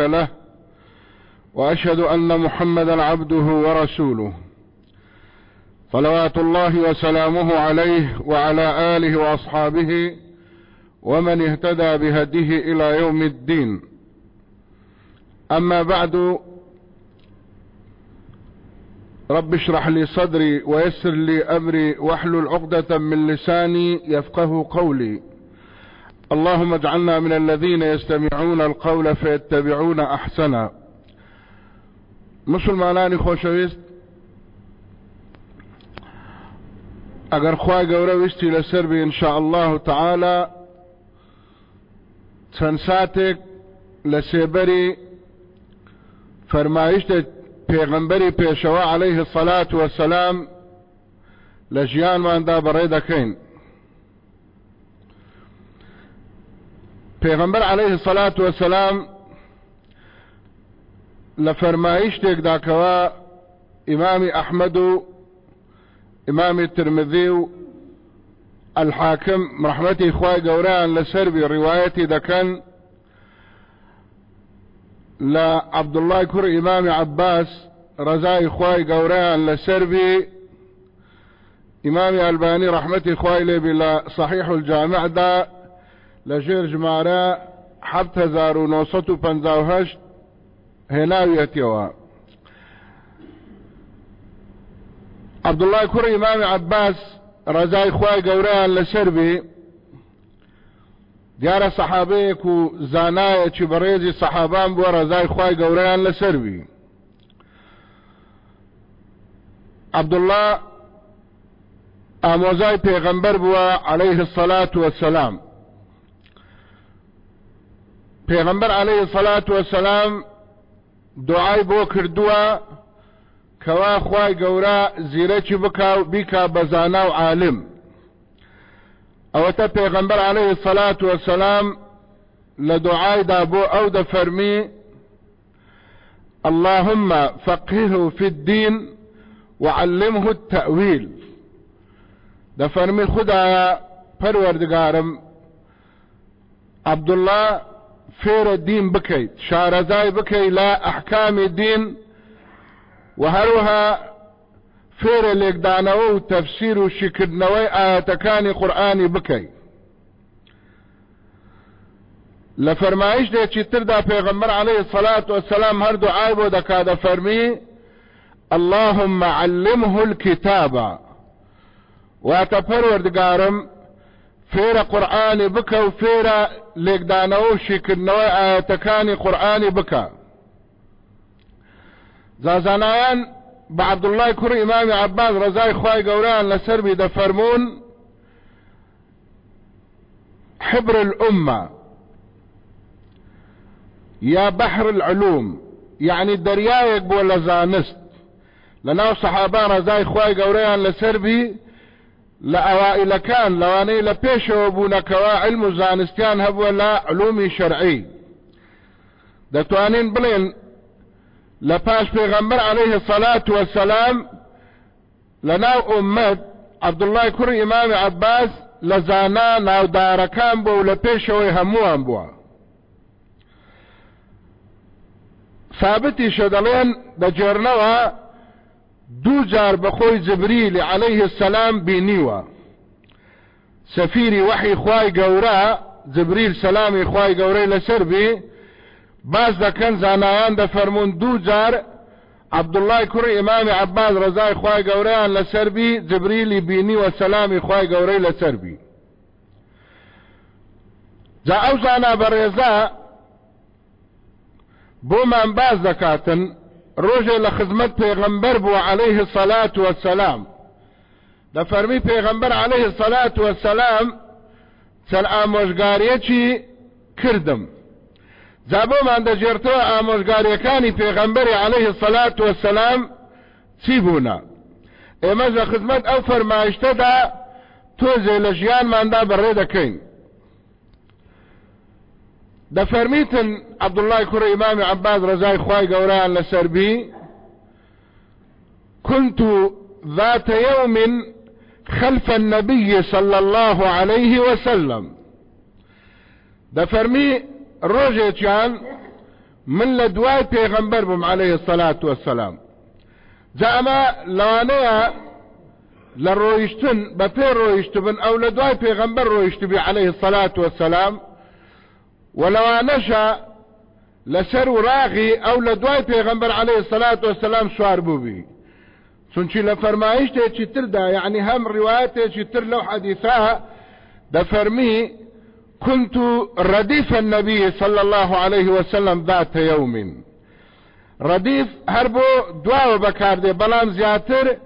له وأشهد أن محمدا عبده ورسوله. صلوات الله وسلامه عليه وعلى آله وأصحابه ومن اهتدى بهديه إلى يوم الدين. أما بعد رب اشرح لي صدري ويسر لي أمري واحلل عقدة من لساني يفقه قولي. اللهم اجعلنا من الذين يستمعون القول فيتبعون أحسنا. مسلمانانی خۆشەویست ئەگەر خوا گەورە ویستی لەسەر بێ انشاء الله تعالى لە سێبەری فەرمایشتە پێغەمبەری پێشەوە عليه الصلاة والسلام لە ژیانماندا بەڕێ دەکەین پێغەمبەر عليه الصلاة والسلام لە فەرمایشتێکدا کەوا ئیمامی ئەحمەد و ئیمامی ترمذی و الحاکم ڕحمەتی خوای گەورەیان لەسەربی ڕیواەتی دەکەن لە عەبدوڵای کوڕ ئیمامی عەباس ڕزای خوای گەورەیان لەسەربی ئیمامی ئەلبانی ڕحمەتی خوای لێبی لە صحیح الجامعدا لشیر جماره 7958 هلاویتی و عبدالله کور امام عباس رضای خواه گوره لسر بی دیارە سەحابەیەک و زانایەکی بەڕێزی سەحابان بووە ڕزای خی گەورەیان لەسەروی عبدله ئامۆزای پێغەمبەر بووە عليه الصلاات وەسەسلام پێغەمبەر عليه الصلاة والسلام دوعای بۆ کردووە کەوا خوای گەورە زیرەکی بکا و بیکا بەزانا و عالم. ئەوەتە پێغەمبەر عليه الصلاة والسلام لە دوعایدا بۆ ئەو دەفەرمی اللهم فقهه في الدين وعلمه التأويل. دەفەرمی خدایە پەروەردگارم عبدالله فێرە دین بکەیت شارەزای بکەیت لە ئەحکامی دین و هەروها فێرە لێکدانەوە و تەفسیر و شکردنەوەی ئاەتەکانی قورآانی بکەیت لە فەرمایش دێکی تردا پێغمبەر عليه والسلام هەردوو ئای بۆ دەکا دەفەرمی اللهم علمه الكتاب واتە پەروەردگارم فێرە قورآانی بکە و فێرە لێکدانەوە و شیکردنەوەی ئاەتەکانی قورآانی بکە زازانایان بە عبدوڵای کوڕ ئیمامی عباس ڕزای خوای گەوریان لەسەربی دەفەرمونون حبر الأمة. يا بحر العلوم. يعني بۆ لە زانست. لەناو سەحابان ڕزای خوای گەورەیان لەسەربی لە ئەوائلەکان لەوانەی لە پێشەوە بوونەکەەوە علم و زانستیان هەبووە لە علومی شەرعی. دەتوانین بڵێن لە پاش پێغەمبەر عليه سەلات وەسەلام لە ناو ئومەت عەبدوڵای کوڕی ئیمامی عەباس لە زانا ناودارەکان بووە و لە پێشەوەی هەمووان بووە. ثابتی شەدەڵێن دەجێرنەوە دوو جار بەخۆی جبریلی عليه السلام بینیوە سەفیری وحی خوای گەورە جبریل سەلامی خوای گەورەی لەسەر بی باز دەکەن زانایان دەفەرمونون دوو جار عبدڵای کوڕی ئیمامی عباز ڕزای خوای گەورەیان لەسەر بی جبریلی بینی و سەلامی خوای گەورەی لەسەر بی جا ئەو زانا بەڕێزە بۆمان باز دەکاتن ڕۆژێ لە خزمەت پێغەمبەر بووە عليه الصلاة والسلام. دەفەرمی پێغەمبەر عليه الصلاة والسلام چەند ئامۆژگاریەکی کردم. جا بۆمان دەجێرتەوە ئامۆژگاریەکانی پێغەمبەری عليه الصلاة والسلام چی بوونە ئێمەش لە خزمەت ئەو فەرمایشتەدا تۆزێ لە ژیانماندا بەڕێ دەکەین دەفەرمیتن عبدالله کوڕ ئیمامی عباس ڕزای خوای گەورەیان لەسەربی كنت ذات يوم خلف النبي صلى الله عليه وسلم. دەفەرمی ڕۆژێکیان من لە دوای پێغەمبەر بووم عليه الصلاة والسلام. ڕۆیشتن بە پێ ڕۆیشتبن ئەو لە دوای پێغەمبەر ڕۆیشتبی عليه الصلاة والسلام. ولەوانەشە لەسەر وراغی ئەو لە دوای پێغەمبەر عليه الصلاة والسلام سوار بووبی چونچی لە فەرمایشتێکی تردا یعنی هەم ڕواەتێکی تر لەو حەدیثا كنت رديف النبي صلى الله عليه وسلم ذات يوم. رديف هربو دواو بكاردي بلان زياتر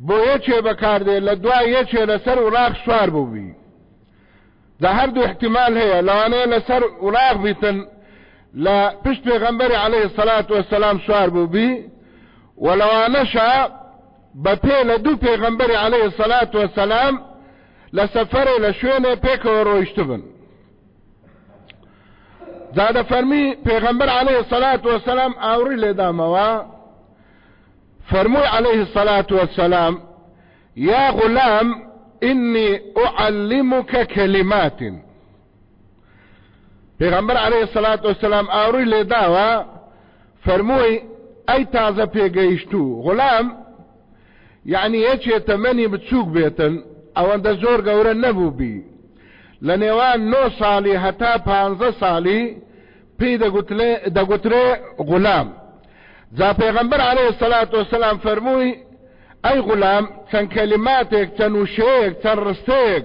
بو يچه بكاردي لدوا يچه لسر وراغ سوار بو ده هر دو احتمال هي لوانه لسر وراغ بيتن لا پشت پیغمبر عليه الصلاة والسلام سوار بو بي ولوانشا بپی لدو پیغمبر عليه الصلاة والسلام لسفر لشوینه پیکو روشتبن زاد فرمی پیغمبر علیه الصلاة والسلام آوری لیداموا فرموی علیه الصلاة والسلام يا غلام ئینی ئوعلمکە کەلیماتین پێغەمبەر عەلەیهی سەلات وسلام ئاڕووی لێداوە فەرمووی ئەی تازە پێگەیشتوو غڵام یعنی یەکێتە مەنی بچووک بێتن ئەوەندە زۆر گەورە نەبوو بی. لە نێوان نۆ ساڵی هەتا پ ساڵی پێی دەگوترێ غلام. جا پێغەمبەر عەلەیهی سەلات وسلام فەرمووی ئەی غلام چەند کەلیماتێک چەند وشەیەک چەند ڕستەیەک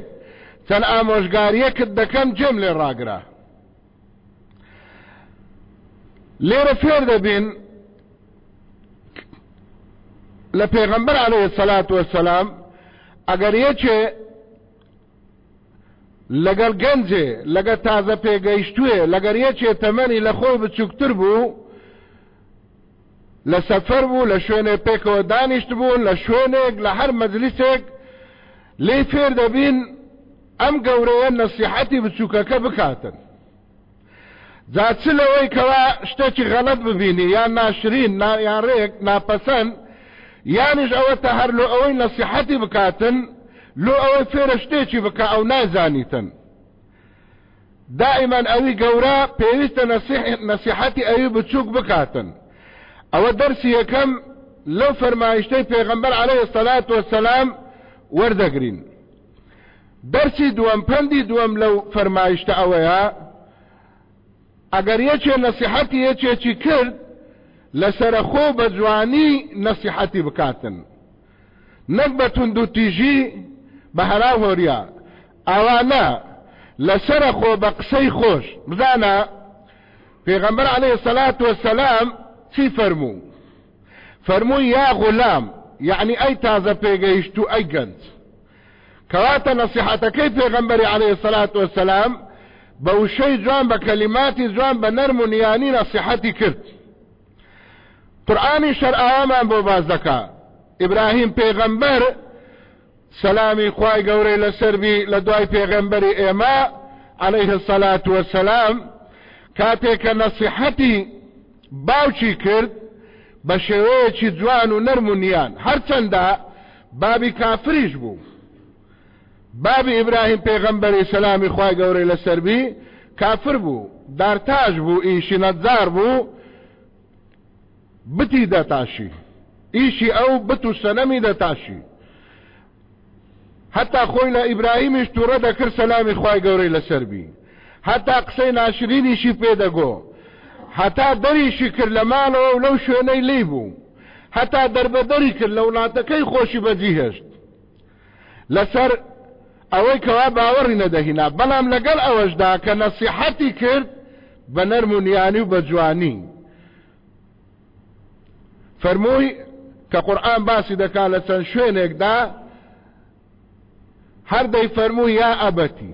چەند ئامۆژگاریەکت دەکەم جێم لێ ڕاگرا. لێرە فێر دەبین لە پێغەمبەر عليه الصلاة والسلام ئەگەر یەکێ لەگەڵ گەنجێ لەگە تازە پێگەیشتوێ لەگەر یەکێ تەمەنی لە خۆی بچووکتر بوو لە سەفەر بوو لە شوێنێ پێکەوە دانیشت بوون لە شوێنێک لە هەر مەجلیسێک لێ فێر دەبین ئەم گەورەیە بکاتن. جا چ لەوەی کەوا شتێکی غەڵەت ببینی یان ناشرین یان ڕێک ناپەسەند یانیش ئەوە تا هەر لۆ ئەوەی نەسیحەتی بکاتن لۆ ئەوەی فێرە شتێکی بکە ئەو نازانیتن. دائما ئەوی گەورە پێویستە نەسیحەتی ئەوی بچووک بکاتن. ئەوە دەرسی یەکەم لەو فەرمایشتەی پێغەمبەر عليه الصلاة والسلام وەردەگرین دەرسی دووەم پەندی دووەم لەو فەرمایشتە ئەوەیە ئەگەر یەکێ نەسیحەتی یەکێکی کرد لەسەرخۆ بە جوانی نەسیحەتی بکاتن نەک بە تونند و تیژی بە هەرا هۆریا ئەوانە لەسرە خۆ بە قسەی خۆش بزانە پێغەمبەر عليه الصلاة والسلام چی فەرموو فەرمووی یا غلام يعني ئەی تازە پێگەیشت و ئەی گەنج. کەواتە نەسیحەتەکەی پێغەمبەری عليه الصلاة والسلام بە وشەی جوان بە کەلیماتی جوان بە نەرم و نیانی نەسیحەتی کرد. قورآانی شەرئاوامان بۆ باز دەکا. ئیبراهیم پێغەمبەر سلامی خوای گەورەی لەسەربی لە دوای پێغەمبەری ئێمە عليه الصلاة والسلام کاتێککە نەسیحەتی باوچی کرد بە شێوەیەکی جوان و نەرم و نیان. هەرچەندە بابی کافریش بوو. بابی ئیبراهیم پێغەمبەری سەلامی خوای گەورەی لەسەربی کافر بوو. دارتاش بوو ئیشی نەتزار بوو بتی دەتاشی. ئیشی ئەو بت و سەنەمی دەتاشی. هەتا خۆی لە ئیبراهیمیش تووڕە دەکرد سەلامی خی گەورەی لەسەربی هەتا قسەی ناشرینیشی پێدەگۆ هەتا دەریشی کرد لە ماڵەوە و لەو شوێنەی لی بوو. هەتا دەربەدەری کرد لە وڵاتەکەی خۆشی بەجی هێشت. لەسەر ئەوەی کەوا باوەڕی نەدەهینا بەڵام لەگەڵ ئەوەشدا کە نەسیحەتی کرد بە نەرمونیانی و بە جوانی. فەرمووی کە قورآن باسی دەکا لە چەند شوێنێکدا هەردەی فەرمووی یا ئەبەتی.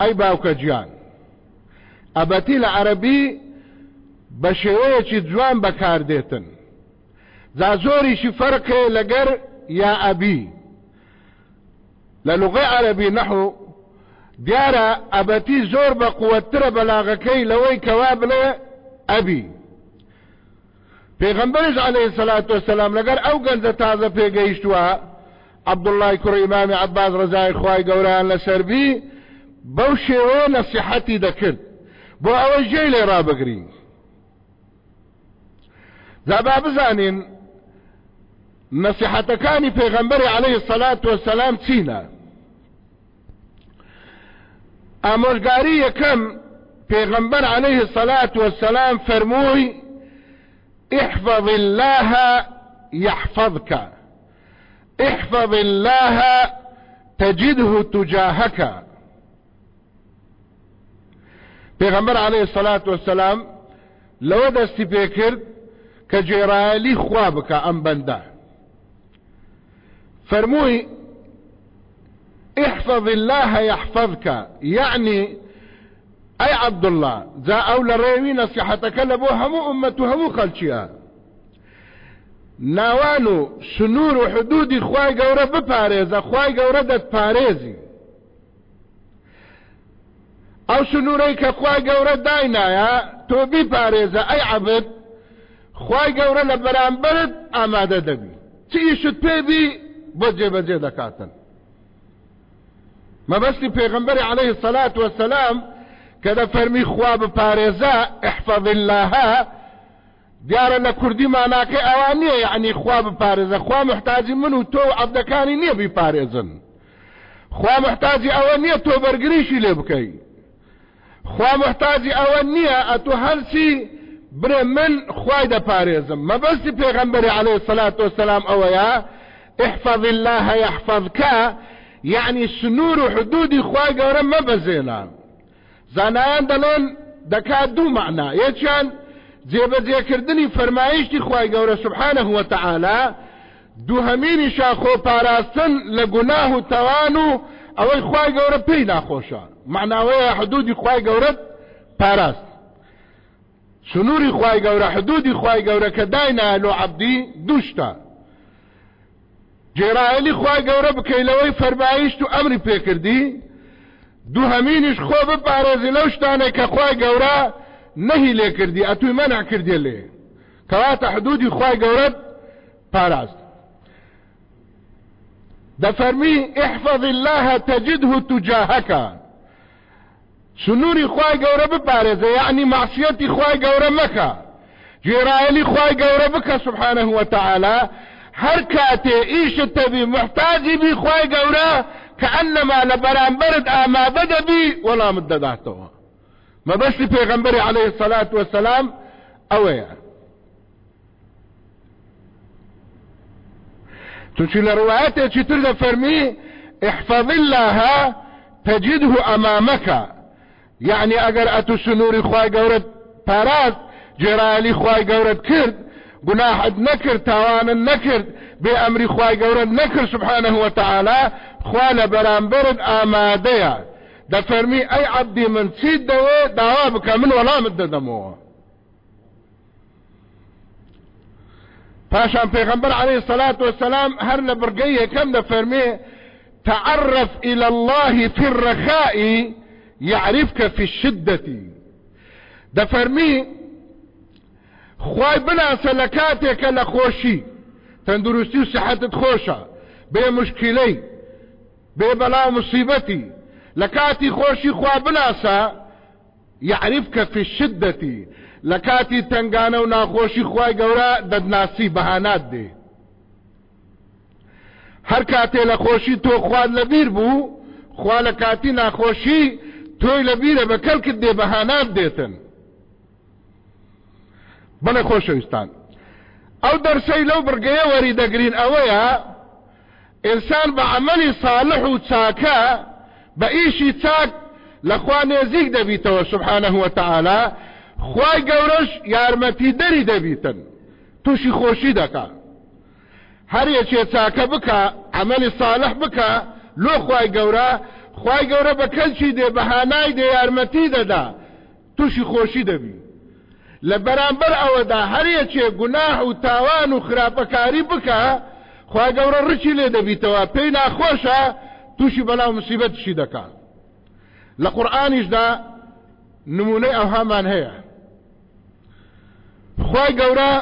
ئەی باوکە گیان ئەبەتی لە عەربی بە شێوەیەکی جوان بەکاردێتن جا زۆریشی فەرقێ لەگەر یا ئەبی لە لوغی عەربی نەحو دیارە ئەبەتی زۆر بە قووەترە بەلاغەکەی لەوەی کەوا بڵێ ئەبی پێغمبەرش عليه الصلاة والسلام لەگەر ئەو گەنجە تازە پێگەیشتووە عبدالله کوڕی ئیمامی عباس ڕزای خوای گەوران لەسەربی بەو شێوەیە نەسیحەتی دەکرد بۆ ئەوە ژێ لێ ڕابگرین زابا بزانین نصیحەتەکانی پێغەمبەری عليه الصلاة والسلام چینە ئامۆژگاری یەکەم پێغەمبەر عليه الصلاة والسلام فەرمووی احفظ الله يحفظك. احفظ الله تجده تجاهك. پیغمبر عليه الصلاة والسلام لو دستی پیکرد که جیرالی خواب که ام بنده. فرموي احفظ الله يحفظك يعني اي عبد الله ذا اول ريوي نصيحتك لبو همو امته همو خلشيها ناوانو سنور و حدودی خوای گەورە بپارێزە خوای گەورە دەتپارێزی ئەو سنوورەی کە خوای گەورە داینایە تۆ بیپارێزە ئەی عبد خوای گەورە لە بەرامبرت ئامادە دەبی. چیشت پێبی بۆ جێبەجێ دەکاتن. مەبەستی پێغمبەری عليه الصلاة والسلام کە دەفەرمی خوا بپارێزە احفظ اللهە دیارە لە کوردی ماناکە ئەوان نییە یعنی خوا بپارێزە خوا محتاجی من و تۆ عەبدەکانی نییە بیپارێزن خوا محتاجی ئەوە نییە تۆ بەرگریشی خوا محتاجی ئەوە نییە ئەتو هەرچی برێ من خوای دەپارێزم. مەبەستی پێغەمبەری عليه الصلاة والسلام ئەوەیە احفظ الله يحفظك يعني سنور و حدودی خوای گەورە مەبەزێنە زانایان دەڵێن دەکات دوو معنا یەکیان جێبەجێکردنی فەرمایشتی خوای گەورە سبحانه وتعالى دووهەمینی شاخۆ پاراستن لە گوناه و تەوان و ئەوەی خوای گەورە پێی ناخۆشە معناوەیە حدودی خوای گەورەت پاراست. سنووری خوای گەورە حدودی خوای گەورە کە داینالۆ عەبدی دوشتە جێرائێلی خوای گەورە بکەیلەوەی فەرمایشت و ئەمری پێکردی دووهەمینیش خۆ بپارێزی لەو شتانێک کە خوای گەورە نهی لێ کردی ئەتوی مەنع کردێ لێ. کەواتە حدودی خوای گەورەت پاراست. دەفەرمی احفظ الله تجده تجاهك سنوری خوای گەورە بپارێزە یعنی معصیەتی خوای گەورە مەکە جێرائێلی خوای گەورە بکە سبحانه وتعالى هەر کاتێ ئیشت تەبی محتاجی بی خوای گەورە كأنما لبرانبرد آمادە دەبی وەڵامت دەداتەوە مەبەستی پێغەمبەری عليه الصلاة والسلام ئەوەیە چونچی لە ڕواەتێکی تر دەفەرمی احفظ الله تجده أمامك يعني ئەگەر ئەتو سنووری خوای گەورەت پاراست جێرالی خوای گەورەت کرد گناحت نەکرد تاوانن نەکرد بێ ئەمری خوای گەورەت نەکرد سبحانه وتعالى خوا لە بەرامبرت ئامادەیە دەفەرمی ئەی عەبدی من دەوێ داوا بکە من وەڵامت دەدەمەوە پاشان پێغمبەر عليه الصلاة والسلام هەر لە بڕگەی یەکەم دەفەرمێ تعرف إلى الله في الرخاء يعرفك في الشدة دەفەرمی خوای بناسە لە کاتێکە لە خۆشی تەندروستی و سحەتت خۆشە بێ مشکلەی بێ بەلا مصیبەتی لە کاتی خۆشی خوا بناسە يعرفك في الشدة لە کاتی تنگانە و ناخۆشی خوای گەورە دەدناسی بەهانات دێ. هەر کاتێ لە خۆشی تۆ خواد لەبیر بوو خوا لە کاتی ناخۆشی تۆی لەبیرە بە کەلکت دێ بەهانات دێتن. بەڵێ خۆشەویستان. ئەو دەرسەی لەو بڕگەیە وەری دەگرین ئەوەیە ئینسان بە عملی صالح و چاکە بە ئیشی چاک لەخوا نێزیک دەبیتەوە سبحانه وتعالى خوای گەورەش یارمەتی دەری دەبیتن. تووشی خۆشی دەکا. هەر یەکێ چاکە بکە عملی صالح بکە لۆ خوای گەورە خوای گەورە بە کەلچی دێ بەهانای دێ یارمەتی دەدا. تووشی خۆشی دەبی. لە بەرامبەر ئەوەدا هەرەکێ گوناح و تاوان و خراپەکاری بکە خوا گەورە ڕچی لێ دەبیتەوە پێی ناخۆشە تووشی بەناو مسیبەتشی دەکات لە قورآانیشدا نمونەی ئەوهامان هەیە. خی گەورە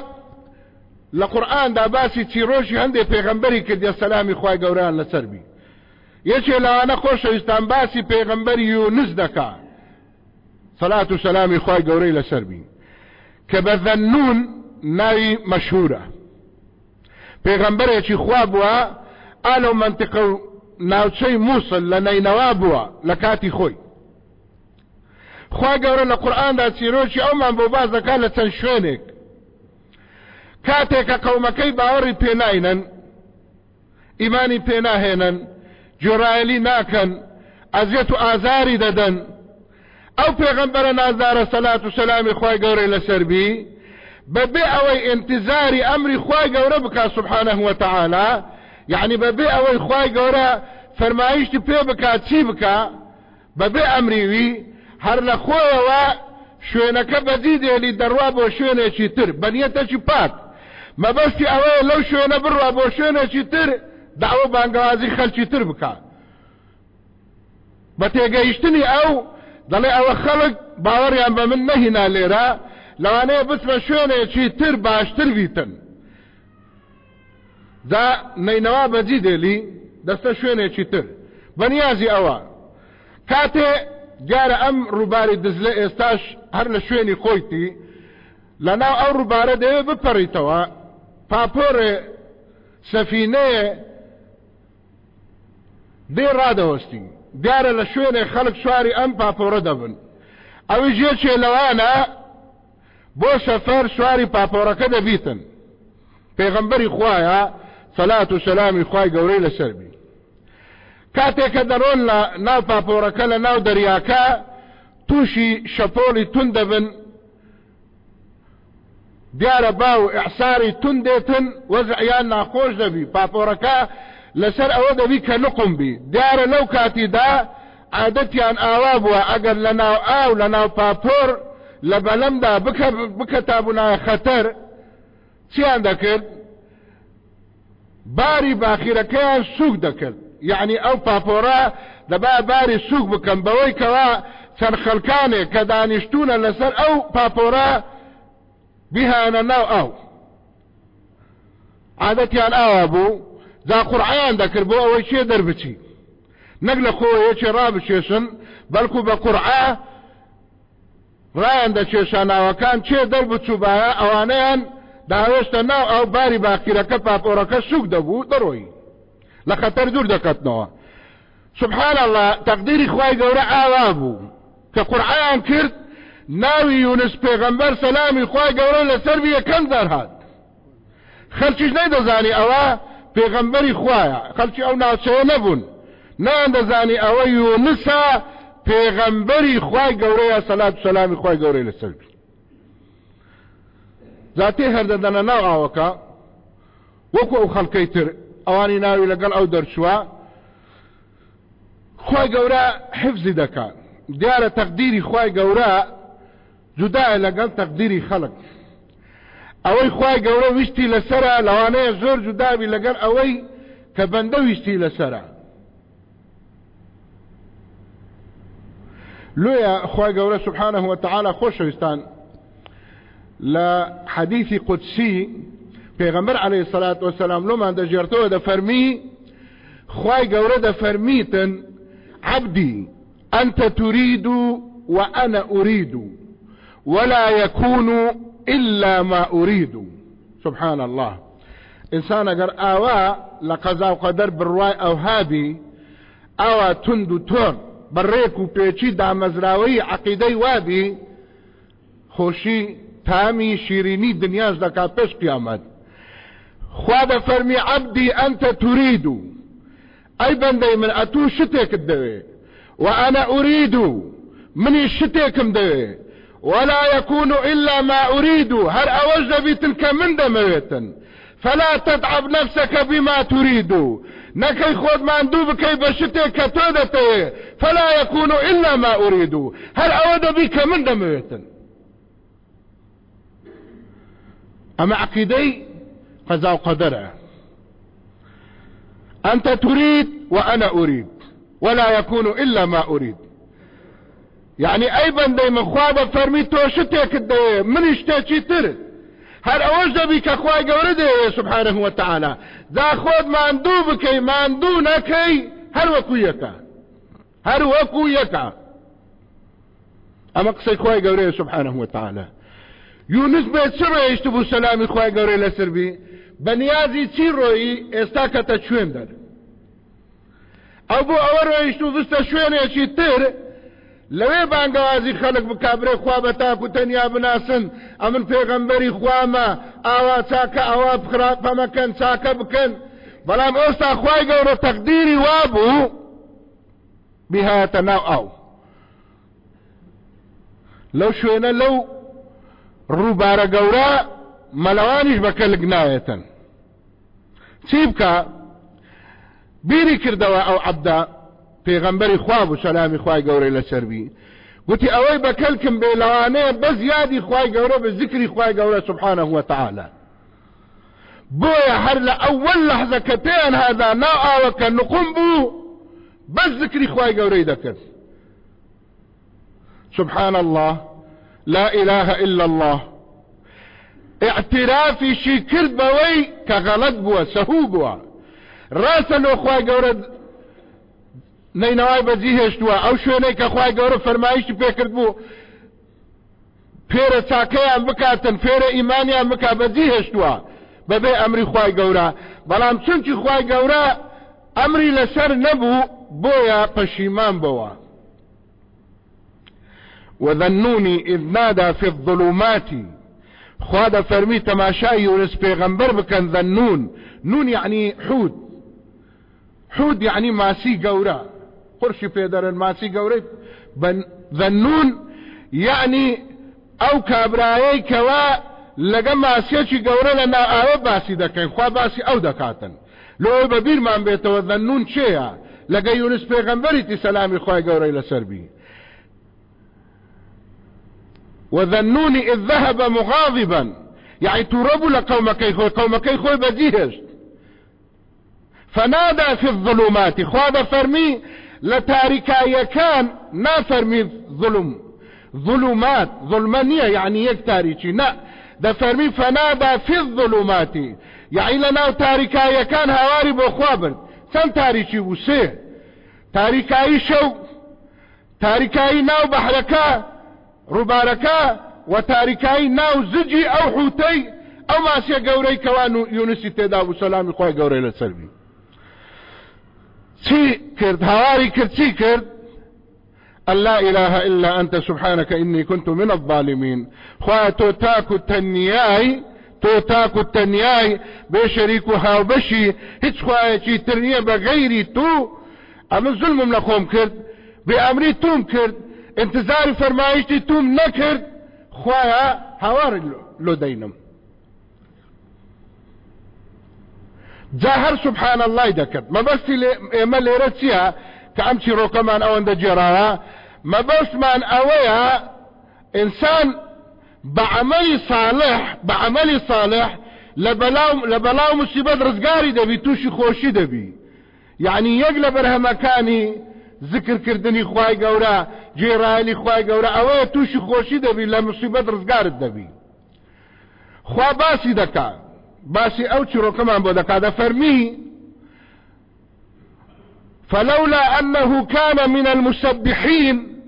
لە قورآاندا باسی چیرۆژی هەندێک پێغمبەری کردە سەلامی خی گەوران لەسەربی یەکێ لەوانە خۆشەویستان باسی پێغمبەری و نز دەکات سەلات و سەلامی خی گەورەی لەسەر بین کە بە ذەنون ناوی مەشهورە. پێغەمبەرێکی خوا بووە ئالە منطقە و ناوچەی مووسل لە نەینەوا بووە لە کاتی خۆی. خوا گەورە لە قورآاندا چیرۆکی ئەومان بۆ باز دەکات لە چەند شوێنێک. کاتێکە قەومەکەی باوەڕی پێناینن ئیمانی پێناهێنن جۆرایلی ناکەن ئەزیێت و ئازاری دەدەن ئەو پێغەمبەرە نازدارە سەلات و سەلامی خی گەورەی لەسەربی بەبێ ئەوەی انتظاری ئەمری خی گەورە بک سبحانه وتعالى يعني بەبێ ئەوەی خی گەورە فەرمایشتی پێ بکات چی بکە بەبێ ئەمریوی هەر لە خۆیەوە شوێنەکە بەدی دێلی دەڕوا بۆ شوێنێکی تر بەنیەتەکی پاک مەبەستی ئەوەیە لەو شوێنە بڕوا بۆ شوێنێکی تر داوە بانگوازی خەلکی تر بکات بە تێگەیشتنی ئەو دەڵێ ئەوە خەڵک باوەڕیان بە من نەهینا لێرە لەوانەیە بچمە شوێنێکی تر باشتر بیتن. دا نەینەوە بەجی دێلی دەستە شوێنێکی تر. بەنیازی ئەوە کاتێ دیارە ئەم ڕووباری دزلە ئێستاش هەر لە شوێنی خۆیتی لەناو ئەو ڕووبارە دەوێت بپەڕیتەوە پاپۆرێ سەفینەیە دێ ڕادەوەستی دیارە لە شوێنێ خەڵک سواری ئەم پاپۆرە دەبن ئەوی ژێ چێ لەوانە بۆ سەفەر سواری پاپۆرەکە دەبیتن پێغەمبەری خوایە سەلات و سەلامی خوای گەورەی لەسەربی کاتێککە دەڕۆن لە ناو پاپۆرەکە لە ناو دەریاکە تووشی شەپۆلی تون دەبن دیارە باو ئەحساری تون دێتن وەزعیان ناخۆش دەبی. پاپۆرەکە لەسەر ئەوە دەبی کە نقم بی. دیارە لەو کاتیدا عادەتیان ئاوا بووە. ئەگەر لە ناو ئاو لە ناو پاپۆر لە بەلەمدا بکە تابوونایە خەتەر چیان دەکرد؟ باری باخیرەکەیان سوک دەکرد. یعنی ئەو پاپۆرە دەبا باری سوک بکەم بەوەی کەوا چەند خەلکانێک کە دانیشتونە لەسەر ئەو پاپۆرە بیهانە ناو ئەو عادەتیان ئاوا بوو جا قورعیان دەکرد بۆ ئەوەی چێ دەربچی نەک لە خۆیەکی ڕابچێشن بەڵکو بە قورعە ڕایان دەچێشاناوەکان چێ دەربچوبایە ئەوانەیان داوێشتە ناو ئەو باری باخیرەکە پاپۆرەکە سوک دەبوو دەڕۆی لە خەتەر دوور دەکەتنەوە سبحان الله تەقدیری خوای گەورە ئاوا بوو کە قورعیان کرد ناوی یونس پێغەمبەر سەلامی خوای گەورە لەسەر یەکەم دەرهات. خەلکیش نەیدەزانی ئەوە پێغەمبەری خوایە خەلکی ئەو ناوچەوە نەبوون. نان دەزانی ئەوە یونسا پێغەمبەری خوای گەورەیە سەلات سەلامی خوای گەورەی لەسەر ذاتی هەردەدەنە ناو ئاوەکە وەکو ئەو خەڵکەی تر ئەوانی ناوی لەگەڵ ئەو دەرچووە خی گەورە حفزی دەکات دیارە تەقدیری خی گەورە جودایە لەگەڵ تەقدیری خەڵک ئەوەی خی گەورە ویستی لەسرە لەوانەیە زۆر جوداوی لەگەڵ ئەوەی کە بەندە ویستی لەسرە لویا خی گەورە سبحانه وتعالى خۆشەویستان لە حەدیثی قدسی پێغەمبەر عليه الصلاة والسلام لۆمان دەژێرتەوە دەفەرمی خی گەورە دەفەرمیتن عبدي أنت تريد وأنا أريد ولا يكون إلا ما أريد. سبحان الله. إنسان أقر آوا لقضاء قدر بالرواي أو هابي ئاوا تند و تۆن بەڕێک و پێچی دامەزراوەی عقیدەی وابی خۆشی تامی شیرینی دنیاش دەکات پێش قیامەت خوا بە فەرمی عەبدی ئەنتە تورید و ئەی بەندەی من ئەتوو شتێکت دەوێ وأنا أريد. مني شتێکم دەوێ ولا يكون إلا ما أريد. هل أوجد بتلك من دمويتا فلا تتعب نفسك بما تريد. نكي خود ما اندو بكي بشتك كتودته فلا يكون إلا ما أريد. هل أود بك من دمويتا أما عقيدي؟ قضاء قدره أنت تريد وأنا أريد. ولا يكون إلا ما أريد. يعني أيضا دايما خوابا فرمي توشتك الدي من اشتاكي تر؟ هل أوجد بك أخوة قورده سبحانه وتعالى ذا خود ما اندو بكي ما اندو نكي هل وكويك هل وكويك ئەمە قسەی خۆی گەورەیە سبحانه وتعالى یونس بێت چ ڕێیشت بوو سەلامی خۆی گەورەی لەسەربی بەنیازی چی ڕۆیی؟ ئێستا کەتە شوێن دەر. ئەو بۆ ئەوە ڕۆیشت و وستە شوێنێکی تر لەوێ بانگەوازی خەڵک بکبرێ خوا بە تاکو تەنیا بناسن. ئەمن پێغەمبەری خوامە ئاوا چاکە ئەوە بخراپەمەکەن چاکە بکەن. بەڵام ئێستا خی گەورە تەقدیری وابوو بهاتە ناو ئەو لەو شوێنە لەو ڕووبارە گەورە مەلەوانیش بە کەلک نایەتن. چی بکە؟ بیری کردەوە ئەو عەبدا پێغەمبەری خوا بوو سەلامی خوای گەورەی لەسەربی گوتی ئەوەی بە کەلکم بێ لەوانەیە بەس یادی خوای گەورە بە ذکری خوای گەورە سبحانه وتعالى بۆیە هەر لە ئەوەل لەحزە کە پێیان هادا ناو ئاوەکە نقم بوو ذکری خوای گەورەی دەکرد سبحان الله لا إله إلا الله. اعترافي شي كرد بوي كغلط بوا سهو بوا راسا لو خواي قورد نینەوای بەجی هێشتووە. ئەو شوێنەی کە خخوای گەورە فەرمایشتی پێکرد بوو پێرە چاکەیان بکاتن فێرە ئیمانیان بک بەجی هێشتووە. بەبێ ئەمری خی گەورە. بەڵام چونکی خی گەورە ئەمری لەسەر نەبوو بۆیە پەشیمان بەوە وذنوني إذ نادى في الظلمات. خواد فرمي تماشاي يونس پیغمبر بكن ذنون نون يعني حود حود يعني ماسي قورا قرشي پێدەرن ماسی گەورەی. ذنون يعني ئەو کابرایەی کەوا لەگە ماسیەکی گەورە لە ناوە باسی دەکەین خوا باسی ئەو دەکاتن. لۆی بە بیرمان بێتەوە ذنون چێە؟ لەگە یونس پێغەمبەریتی سەلامی خی گەورەی لەسەربی وذنون إذ ذهب مغاضبا يعني ترب لقومكي خوي قومكي خوي بديهشت فنادى في الظلمات خواد فرمي لتاركايكان نا فرمي ظلم. ظلمات ظلمانية يعني يك تاريخي. نا ده فرمي فنادى في الظلمات. يعني لنا تاركايكان هواري بخوابر سن تاريخي وسيه تاركاي شو؟ تاركاي ناو بحركا رباركا وتاركاي ناو زجي أو حوتي. أو ماسيا قوري كوانو يونسي تدابو سلامي خواه قوري لسلبي چی کرد؟ هواری کرد چی کرد؟ لا إله إلا أنت سبحانك إني كنت من الظالمين. خواه تو تاكو التنياي تو تاكو التنياي بشريكو هاو بشي هيتش خواه چي ترنيا بغيري تو. أما ظلم لخوم كرد بأمري توم كرد انتظار فرمايشتي توم نكرد خواه هوار لو دينم جاهر سبحان الله دەکرد. مەبەستی ئێمە لێرە چییە؟ کە ئەم چیرۆکەمان ئەوەندە جێراوە. مەبەستمان ئەوەیە ئینسان بەعملی صالح بەعملی صالح لە بەلاو مصیبەت ڕزگاری دەبی تووشی خۆشی دەبی. یعنی یەک لە بەرهەمەکانی ذکرکردنی خوای گەورە جێرایلی خوای گەورە ئەوەیە تووشی خۆشی دەبی لە مصیبەت ڕزگارت دەبی. خوا باسی دەکات باسي أو چروکمان بو دکا فرمي فلولا انه كان من المسبحين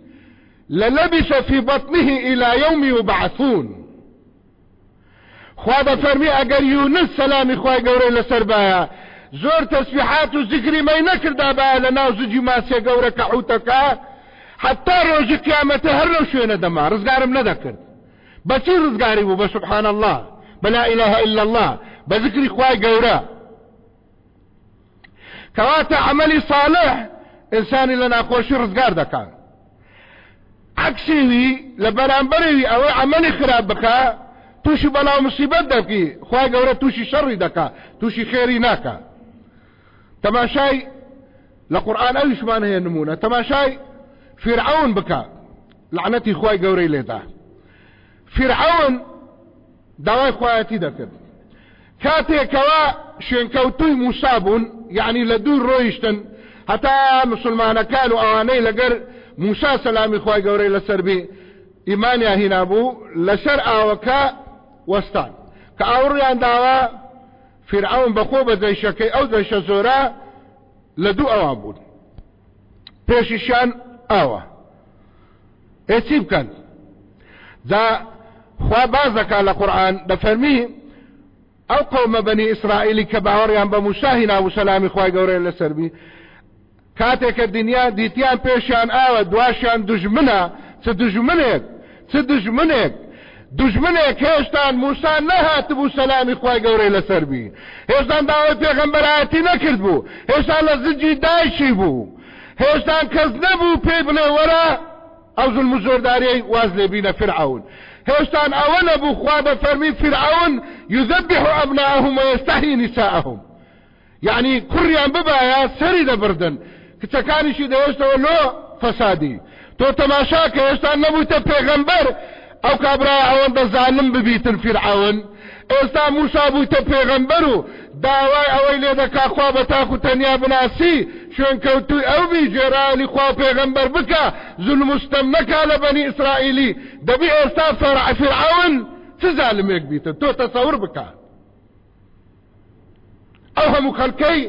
للبس في بطنه إلى يوم يبعثون خواد فرمي اگر يونس سلامي خواهي قوري لسربايا زور تسبيحات وذكري ما ينكر دابا لنا زجي ماسي قوري كحوتك حتى روج قيامته هر شوين دما رزقارم ندكر بچي رزقاري بو سبحان الله. بلا إله إلا الله بذكر خواي قورا. كواتا عملي صالح إنساني لنا خوشي رزقار دكا. عكسيوي لبرانبريوي أو عملي خراب بكا توشي بلا مصيبت دكي. خواي قورا توشي شر دكا توشي خيري ناكا. تماشاي لقرآن إيش معنى هي النمونة. تماشاي فرعون بكا. لعنتي خواي قوري ليدا فرعون دواي خواتي دكر کاتێکەوە شوێنکەوتوی موسابوون یعنی لە دوور ڕۆیشتن هەتا مسلمانەکان و ئەوانەی لەگەر موسا سەلامی خی گەورەی لەسەربی ئیمانیا هینابوو لەسەر ئاوەکە وەستان کە ئاوڕیان داوە فرعون بەخۆ بە دەیشەکەی ئەو دەشە زۆرە لە دوو ئەوان بوون پێشیشان ئاوە هێچی بکەن جا خوا بازەکە لە قورآن دەفەرمی ئەو قەومە بەنی ئیسرائیلی کە باوەڕیان بە موساهی ناو سەلامی خوای گەورەیە لەسەربی کاتێککە دنیا دیتیان پێشیان ئاوە دواشیان دژمنە چ دژمنێک چ دژمنێک دژمنێک هێشتان موسان نەهات بوو سەلامی خی گەورەی لەسەربی هێشتان داوای پێغەمبەرایەتی نەکرد بوو. هێشتان لە زجی دایشی بوو. هێشتان کەس نەبوو پێی بڵێ وەرە. ئەو زلم زۆرداری واز لێبینە فرعون. هێشتان ئەوە نەبوو خوا بە فەرمی فرعون يذبح أبناءهم ويستحيي نساءهم. يعني كريان ببايا سري دبردن کچەکانیشی دەوێشتەوە لۆ فەسادی تۆ تەماشاکە هێشتا نەبووتە پێغەمبەر ئەو کابرا ئەوەندە زانم ببیتن فرعون ئێستا موسا بوویتە پێغەمبەر و داوای ئەوەی لێ دەکاخوا بە تاکو تەنیا بناسی شوێن کەوتوی ئەو بی جێرانی خوا پێغەمبەر بکە زولمستەم نەکا لە بەنی ئیسرائیلی. دەبی فەرع فرعون چ زالمێک بیتە؟ تۆ تەسەور بکە ئەو هەموو خەڵکەی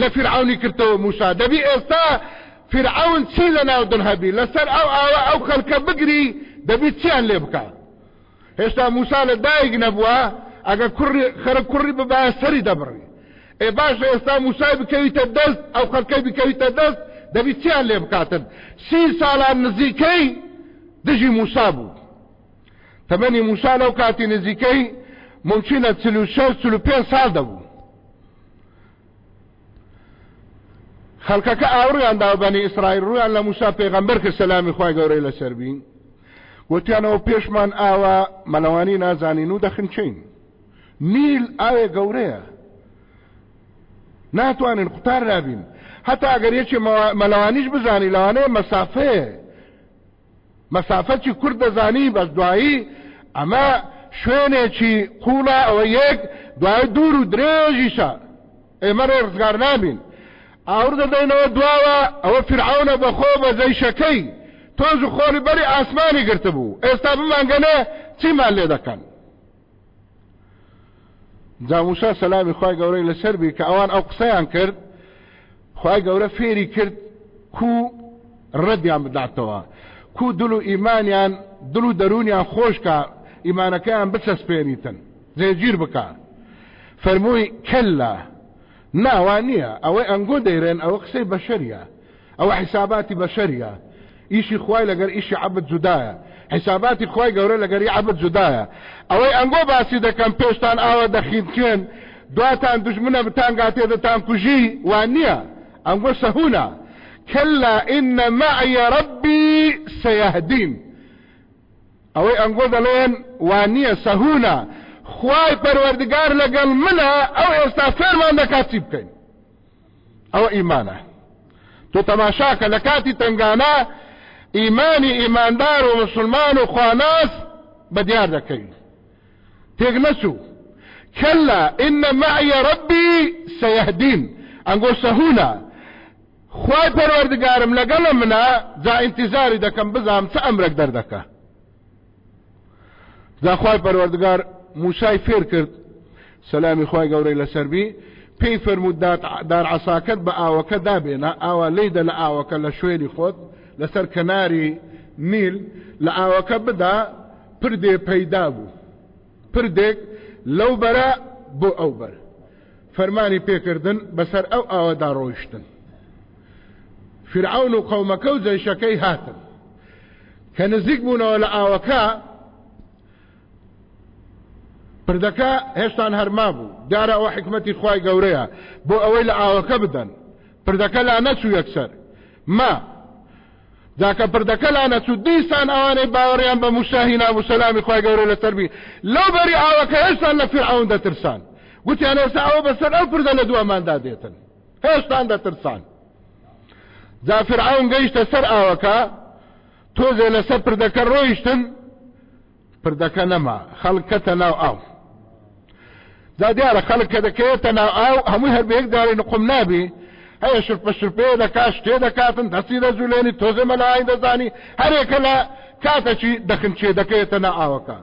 لە فرعونی کردەوە موسا. دەبی ئێستا فرعون چی لە ناودن هەبی؟ لەسەر ئەو ئاوە ئەو خەڵکە بگری دەبی چیان لێ بکە هێشتا موسا لە دایک ئەگە خەرە کوڕی ببا سەری دەبڕی. ئێ باش ئێستا موسای بکەویتە دەست ئەو خەڵکەی بکەویتە دەست دەبی چیان لێ بکاتن؟ سی ساڵان نزیکەی دژی موسا بوو. تەمەنی موسا لەو کاتی نزیکەی چلو پێنج ساڵ دەبوو. خەڵکەکە ئاوڕیان دا بەنی ئیسرائیل ڕویان لە موسا پێغەمبەر کە سەلامی خی گەورەی لەسەر بین گوتیانەوە پێشمان ئاوا مەلەوانی نازانین و دەخنچین. نیل ئاوێ گەورەیە. ناتوانین قوتار رابین هەتا ئەگەر یەکی مەلەوانیش بزانی لەوانەیە مەسافەیە. مەسافەتی کورد دەزانی بەس دوایی ئەمە شوێنێکی قوڵە ئەوە یەک دوای دوور و درێژیشە. ئێمە ڕێزگار نابین. ئاور دەدەینەوە دواوە ئەوە فرعونە بەخۆ بە زەیشەکەی. تۆز و خۆری بەری ئاسمانی گرتە بوو ئێستا بمانگەنێ چیمان لێ دەکەن؟ جاموسا سەلامی خی گەورەی لەسەربی کە ئەوان ئەو قسەیان کرد خی گەورە فێری کرد کو ڕەدیان بداتەوە. کو دڵ و ئیمانیان دڵ و دەرونیان خۆشکە ئیمانەکەیان بچەسپێنیتن. زێگیر بکە. فەرمووی کەللا ناوان نییە. ئەوەی ئەنگۆ دەیرێن ئەوە قسەی بەشەریە. ئەوە حیساباتی بەشەریە. ئیشی خوای لەگەر ئیشی عبد جودایە. حیساباتی خۆی گەورە لەگەری عبد جودایە ئەوەی ئەنگۆ باسی دەکەم پێشتان ئاوە دەخینکێن دواتان دژمنە بتان گاتێ دەتان کوژی وان نییە. ئەنگۆ سەهونە كلا إن معي ربي سيهدين. ئەوەی ئەنگۆ دەڵێن وانە سەهونە خوای پەروەردگار لەگەڵ منە ئەو ئێستا فێرمان دەکات چی بکەین؟ ئەوە ئیمانە. تۆ تەماشاکە لە کاتی ئیمانی ئیماندار و مسلمان و خواناس بە دیار دەکەین تێک نەچوو كلا إن معي ربي سيهدين. أنقول سهونا خواي پروردگارم لەگەڵە منە جا انتظاری دەکەم چه ئەمرێک دەردەکە جا خواي پەروەردگار موسای فێر کرد سەلامی خی گەورەی لەسەربی پێی فرمود دار عساکت بە ئاوەکە دابێنە ئاوا لیدە لە لە شوێنی خۆت لەسەر کەناری نیل لە ئاوەکە بدا پردێ پەیدا بوو. پردێک لەو بەرە بۆ ئەو بەر. فەرمانی پێکردن بەسەر ئەو ئاوەدا ڕۆیشتن. فرعون و قەومەکە و جەیشەکەی هاتن. کە نزیک بوونەوە لە ئاوەکە پردەکە هێشتان هەرما بوو. دارە ئەوە حکمەتی خی گەورەیە. بۆ ئەوەی لە ئاوەکە بدەن. پردەکە لا نەچوو یەکسەر. ما جاکە پردەکە لا نەچوو دیسان ئەوانەی باوەڕیان بە موشاهی نابوسەلامی خی گەورە لە سەربی. لەو بەری ئاوەکە هێشتان لە فرعون دەترسان. گوتیان ئێستا ئەوە بەسەر ئەو پردە لە دووەماندا دێتن. هێشتان دەترسان. جا فرعون گەیشتە سەر ئاوەکە تۆزێ لەسەر پردەکە ڕۆیشتن پردەکە نەما خەڵکەتە ناو ئاو. دا دیارە خەڵک کە دەکەوێتە ناو ئاو هەمووی هەر بەیەک داری نقم نابی هەیە شرپە شرپێ دەکا شتێ دەکاتن دەستی دەزولێنی تۆزێ مەلای دەزانی هەرێکە لە کاتەچی دەخنچێ دەکەوێتە ناو ئاوەکە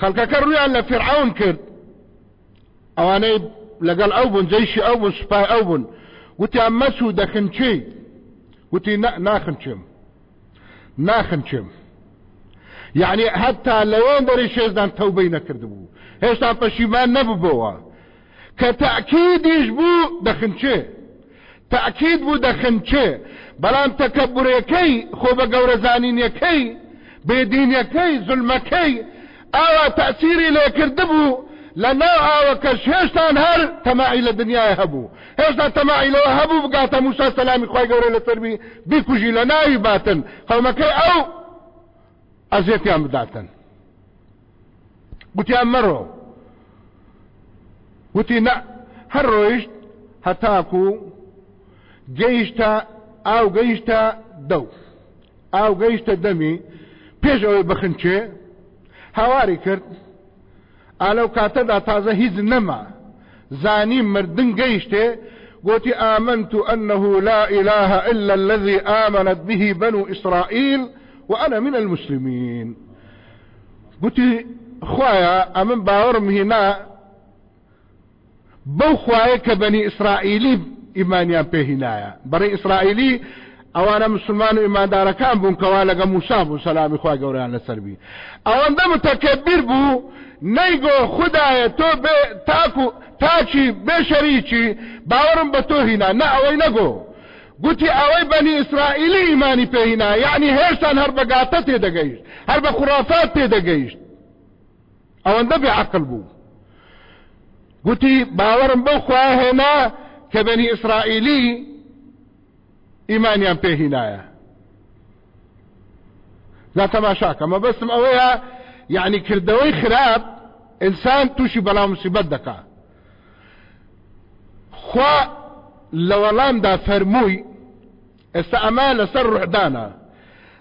خەڵکەکە ڕویان لە فرعون کرد. ئەوانەی لەگەڵ ئەو بوون جەیشی ئەو بوون سوپای ئەو بوون وتیان مەچوو دەخنچێ وتی ناخنچێم ناخنچم یعنی هەتا لەوێن دەری شێزدان تەوبەی نەکردبوو هێشتا پەشیمان نەبووبەوە کە تەعکیدیش بوو دەخنچێ تەعکید بوو دەخنچێ بەڵام تەکەبورەکەی خۆ بە گەورەزانینیەکەی بێدینیەکەی زلمەکەی ئاوا تەسیری لێکردبوو لە ناو ئاوەکەش هێشتان هەر تەماعی لە دنیای هەبوو هێشتا تەماعی لەوە هەبوو بگاتە موسا سەلامی خی گەورە لە تەربی بیکوژی لە ناوی باتن. قەومەکەی ئەو ئەزیێتیان بداتن. گوتیان مەڕۆ وتی نە هەر ڕۆیشت هەتاکو گەیشتە ئاو گەیشتە دەو. ئاو گەیشتە دەمی پێش ئەوەی بخنچێ هاواری کرد ئالەو کاتەدا تازە هیچ نەما. زانی مردن گەیشتێ قلت آمنت أنه لا إله إلا الذي آمنت به بنو إسرائيل وأنا من المسلمين. قلت خوايا أمن باورم هنا بو خوايا كبني إسرائيلي إيمانيان بهنايا بري إسرائيلي ئەوانە مسلمان و ئیماندارەکان بوون کەوا لەگە موسا بوو سەلامی خوا گەوریان لەسەربی ئەوەندە متەکەبیر بوو نەیگۆ خدایە تۆ تاکو تاچی بێشەریکی باوەڕم بە تۆ هینا نە ئەوەی نەگۆ گوتی ئەوەی بەنی ئیسرائیلی ئیمانی پێهینا یعنی هێشتان هەر بەگاتە تێدەگەیشت هەر بە خوڕافات تێدەگەیشت ئەوەندە بێعقل بوو گوتی باوەڕم بەو خواهێنا کە بەنی ئیسرائیلی ئیمانیان پێهینایە لا تەماشاکە مە بەستم ئەوەیە یعنی کردەوەی خراپ ئینسان تووشی بەڵام مسیبەت دەکا خوا فەرمووی ئێستا ئەما لەسەر ڕحدانە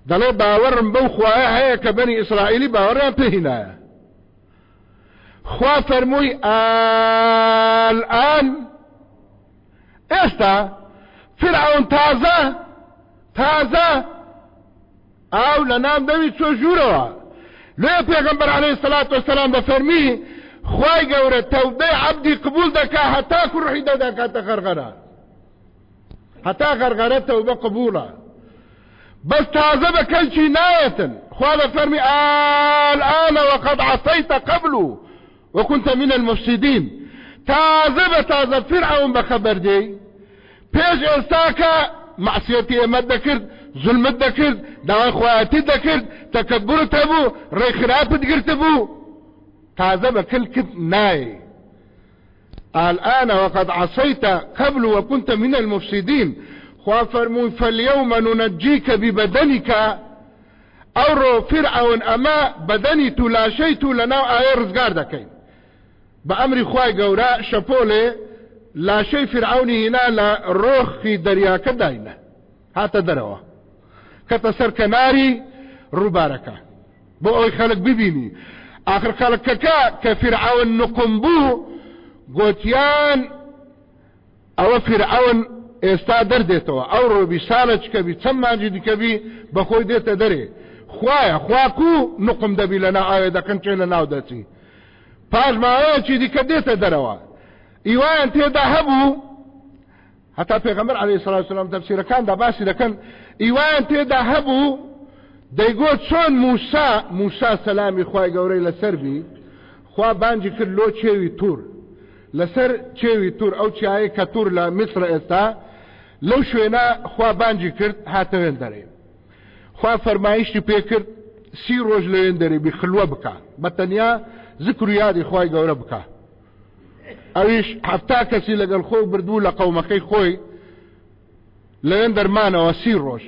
دەڵێ باوەڕم بەو خوایە هەیە کە بەنی ئیسرائیلی باوەڕیان پێهینایە خوا فەرمووی ئالئان ئێستا فرعون تازه تازه أو لنام دوی چو جوروا لوی پیغمبر علیه الصلاة والسلام بفرمی خواهی گوره توبه عبدی قبول دکا حتا کروحی دکا تغرغره حتا غرغره توبه قبوله بس تازه بكلشي ناية خواب فرمي الآن وقد عصيت قبله وكنت من تازه بتازه فرعون بخبر دي پێش ئێستاکە معسیەتی ئێمە دەکرد زلمت دەکرد داوای خۆیەتی دەکرد تەکەبورت هەبوو ڕێکخراپت گرت بوو تازە بەکل کرد نایە الآن وقد عصيت قبل وكنت من المفسدين خوافرمون فاليوم ننجيك ببدنك أورو فرعون أما بدني تلاشيت لنا آية رزقار دكين بأمر خواي قوراء شپولي لاشەی فرعونی هینا لە ڕۆخی دەریاکە داینە هاتە دەرەوە کەتە سەر کەناری ڕووبارەکە بۆ ئەوی خەلک ببینی. آخر خەڵکەکە کە فرعون نقم بوو گوتیان ئەوە فرعون ئێستا دەردێتەوە ئەو ڕۆبی ساڵەچکەبی چەند ماجی دیکەبی بەخۆی دێتە دەرێ خوایە خواکو نقم لە ناو ئاوێ دەکەن چێ لە ناو پاش ماوەیەکی دیکە دێتە دەرەوە. ئیوان تێدا هەبوو هەتا پێغەمبەر سڵات وسلام تەفسیرەکاندا باسی دەکەن ئیوان تێدا هەبوو دەیگۆت چۆن موسا موسا سەلامی خوای گەورەی لەسەربی خوا بانجی کرد لۆ چێوی توور لەسەر چێوی توور ئەو چایە کە توور لە میسر ئێستا لەو شوێنە خوا بانجی کرد هاتەوێن دەرێ. خوا فەرمایشتی پێکرد سی ڕۆژ لەوێن دەرێبی خلوە بکە. بەتەنیا ذکر یادی خوای گەورە بکە. ئەویش هەفتا کەسی لەگەڵ خۆی بردوو لە قەومەکەی خۆی لەوێن دەرمانەوە سی ڕۆژ.